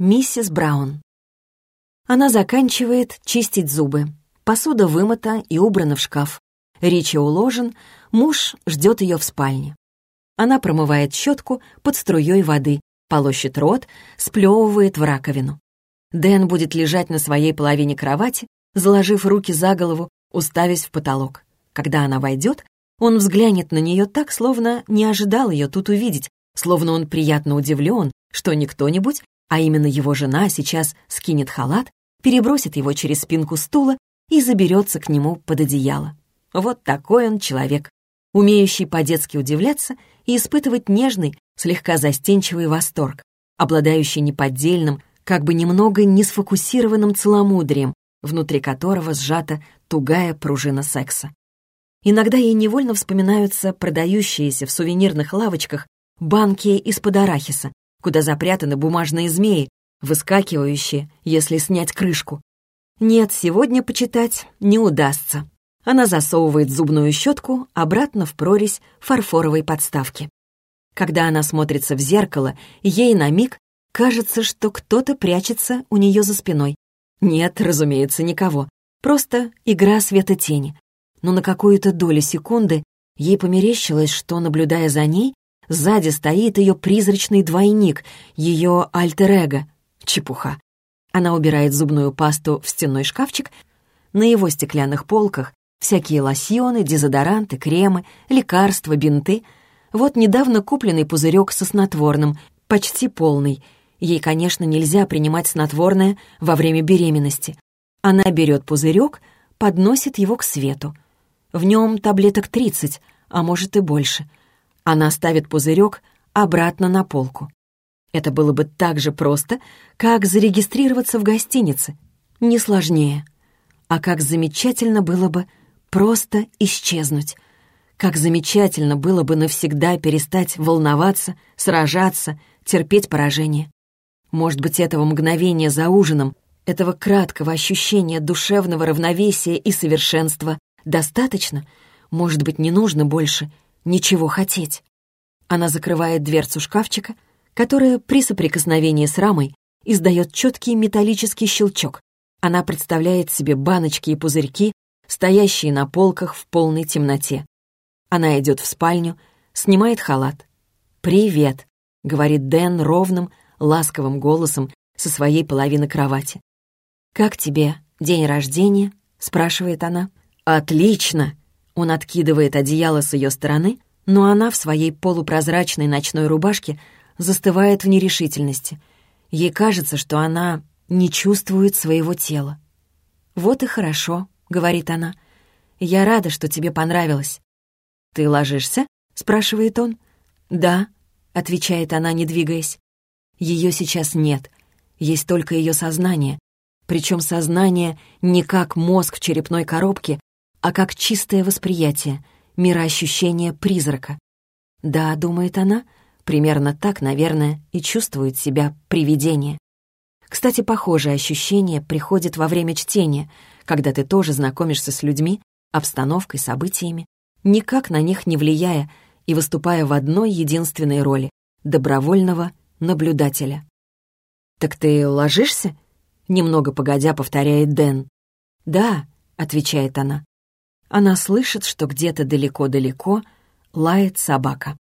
Миссис Браун. Она заканчивает чистить зубы. Посуда вымыта и убрана в шкаф. Ричи уложен, муж ждет ее в спальне. Она промывает щетку под струей воды, полощет рот, сплевывает в раковину. Дэн будет лежать на своей половине кровати, заложив руки за голову, уставясь в потолок. Когда она войдет, он взглянет на нее так, словно не ожидал ее тут увидеть, словно он приятно удивлен, что не кто-нибудь, а именно его жена сейчас скинет халат, перебросит его через спинку стула и заберется к нему под одеяло. Вот такой он человек, умеющий по-детски удивляться и испытывать нежный, слегка застенчивый восторг, обладающий неподдельным, как бы немного несфокусированным целомудрием, внутри которого сжата тугая пружина секса. Иногда ей невольно вспоминаются продающиеся в сувенирных лавочках банки из-под арахиса, куда запрятаны бумажные змеи, выскакивающие, если снять крышку. Нет, сегодня почитать не удастся. Она засовывает зубную щетку обратно в прорезь фарфоровой подставки. Когда она смотрится в зеркало, ей на миг кажется, что кто-то прячется у нее за спиной. Нет, разумеется, никого. Просто игра света-тени. Но на какую-то долю секунды ей померещилось, что, наблюдая за ней, Сзади стоит ее призрачный двойник, ее альтер-эго. Чепуха. Она убирает зубную пасту в стенной шкафчик. На его стеклянных полках всякие лосьоны, дезодоранты, кремы, лекарства, бинты. Вот недавно купленный пузырек со снотворным, почти полный. Ей, конечно, нельзя принимать снотворное во время беременности. Она берет пузырек, подносит его к свету. В нем таблеток 30, а может и больше — она ставит пузырек обратно на полку. Это было бы так же просто, как зарегистрироваться в гостинице. Не сложнее. А как замечательно было бы просто исчезнуть. Как замечательно было бы навсегда перестать волноваться, сражаться, терпеть поражение. Может быть, этого мгновения за ужином, этого краткого ощущения душевного равновесия и совершенства достаточно? Может быть, не нужно больше — ничего хотеть. Она закрывает дверцу шкафчика, которая при соприкосновении с рамой издает четкий металлический щелчок. Она представляет себе баночки и пузырьки, стоящие на полках в полной темноте. Она идет в спальню, снимает халат. «Привет», — говорит Дэн ровным, ласковым голосом со своей половины кровати. «Как тебе день рождения?» — спрашивает она. «Отлично!» Он откидывает одеяло с ее стороны, но она в своей полупрозрачной ночной рубашке застывает в нерешительности. Ей кажется, что она не чувствует своего тела. «Вот и хорошо», — говорит она. «Я рада, что тебе понравилось». «Ты ложишься?» — спрашивает он. «Да», — отвечает она, не двигаясь. Ее сейчас нет, есть только ее сознание. Причем сознание не как мозг в черепной коробке, а как чистое восприятие, мироощущение призрака. Да, думает она, примерно так, наверное, и чувствует себя привидение. Кстати, похожее ощущение приходит во время чтения, когда ты тоже знакомишься с людьми, обстановкой, событиями, никак на них не влияя и выступая в одной единственной роли — добровольного наблюдателя. «Так ты ложишься?» — немного погодя повторяет Дэн. «Да», — отвечает она. Она слышит, что где-то далеко-далеко лает собака.